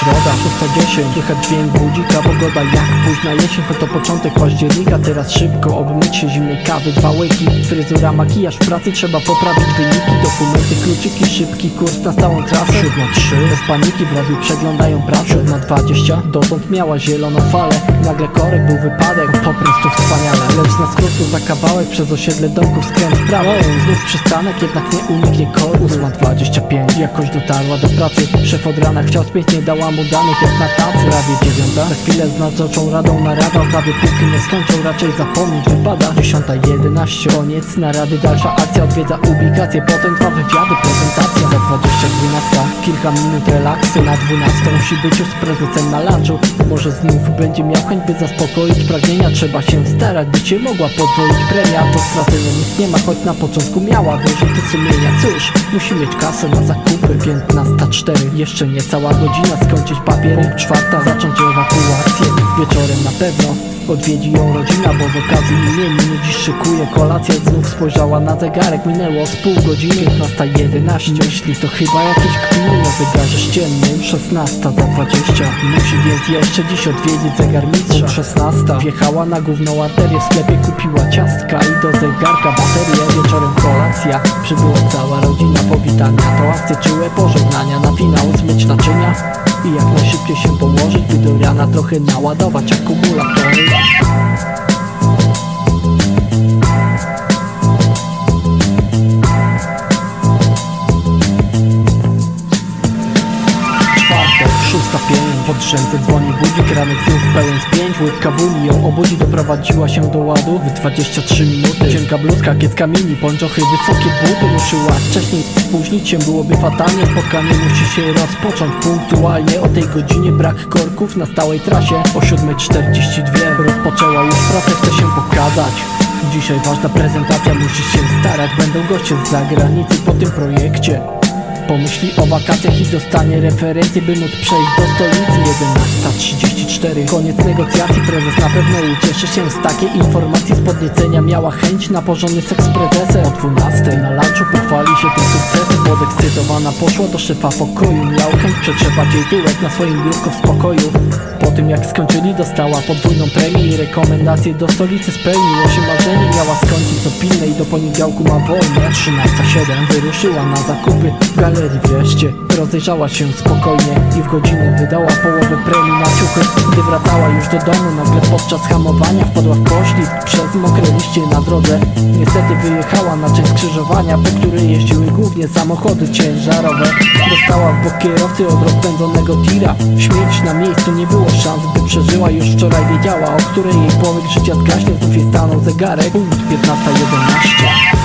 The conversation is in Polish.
Środa, 6.10 Słychać dźwięk budzika, pogoda jak późna jesień Choć to początek października, teraz szybko Obmyć się zimnej kawy, dwa łyki Fryzura, makijaż, w pracy trzeba poprawić wyniki Dokumenty, kluczyki, szybki kurs na stałą trasę. 7.3 Bez paniki w radiu przeglądają pracę 7.20 Dotąd miała zieloną falę. Nagle korek był wypadek, po prostu wspaniale. Lecz na skrótu za kawałek przez osiedle domków skręt w prawo. Znów przystanek, jednak nie uniknie koru 8.25 Jakoś dotarła do pracy. Szef od rana chciał spiąć, nie dała mu danych jak na tacy. Prawie dziewiąta. Za chwilę z nadzorczą radą narada. Prawie póki nie skończą, raczej zapomnieć wypada. 10.11 Koniec narady, dalsza akcja Odwiedza ubikację, potem dwa wywiady, prezentacja Za 20.12 Kilka minut relaksu Na 12 musi być już z prezesem na lunchu. Może znów będzie miał chęć, by zaspokoić pragnienia. Trzeba się starać, by cię mogła podwoić premia. To straty nic nie ma, choć na początku miała wyrzuty sumienia Cóż, musi mieć kasę na zakupy 15.04 Jeszcze niecała godzina, skończyć papier Punkt czwarta, zacząć ewakuację. Wieczorem na pewno Odwiedzi ją rodzina, bo z okazji imieniny Dziś szykuje kolację, znów spojrzała na zegarek Minęło z pół godziny, 15.11 Myśli to chyba jakieś kpiny na zegarze ściennym 16 za 20 Musi więc jeszcze dziś odwiedzić zegarmistrza 16 Wjechała na główną arterię w sklepie Kupiła ciastka i do zegarka baterię. Wieczorem kolacja, przybyła cała rodzina. Powitania, toasty, czułe pożegnania. Na finał zmyć naczynia i jak najszybciej się położyć By do rana trochę naładować akumulatory Czwartek, szósta pięć Pod rzędy dzwoni budzik, ranek znów pełen spięć. Łyk kawuli ją obudzi, doprowadziła się do ładu. W 23 minuty. Cienka bluzka, kiecka mini, pończochy, wysokie buty Ruszyła. Wcześniej, spóźnić się byłoby fatalnie. Spotkanie musi się rozpocząć punktualnie. O tej godzinie brak korków na stałej trasie. O 7.42 rozpoczęła już pracę, chce się pokazać. Dzisiaj ważna prezentacja, musisz się starać. Będą goście z zagranicy po tym projekcie Pomyśli o wakacjach i dostanie referencje, by móc przejść do stolicy. 11.34 Koniec negocjacji, prezes na pewno ucieszy się z takiej informacji. Z podniecenia miała chęć na porządny seks z prezesem. O 12 na lunchu pochwali się tym sukcesem. Podekscytowana poszła do szefa pokoju. Miał chęć przetrzepać jej tyłek na swoim biurku w spokoju. Po tym jak skończyli dostała podwójną premię i rekomendacje do stolicy Spełniło się marzenie, miała skończyć co pilne i do poniedziałku ma wolne. 13.07 wyruszyła na zakupy w galerii wreszcie. Rozejrzała się spokojnie i w godzinę wydała połowę premii na ciuchy. Gdy wracała już do domu nagle podczas hamowania wpadła w poślizg przez mokre liście na drodze. Niestety wyjechała na część skrzyżowania, po której jeździły głównie samochody ciężarowe. Dostała w bok kierowcy od rozpędzonego tira. Śmierć na miejscu nie było szans, by przeżyła Już wczoraj wiedziała, o której jej płomyk życia zgaśnie Znów jej stanął zegarek, punkt 15.11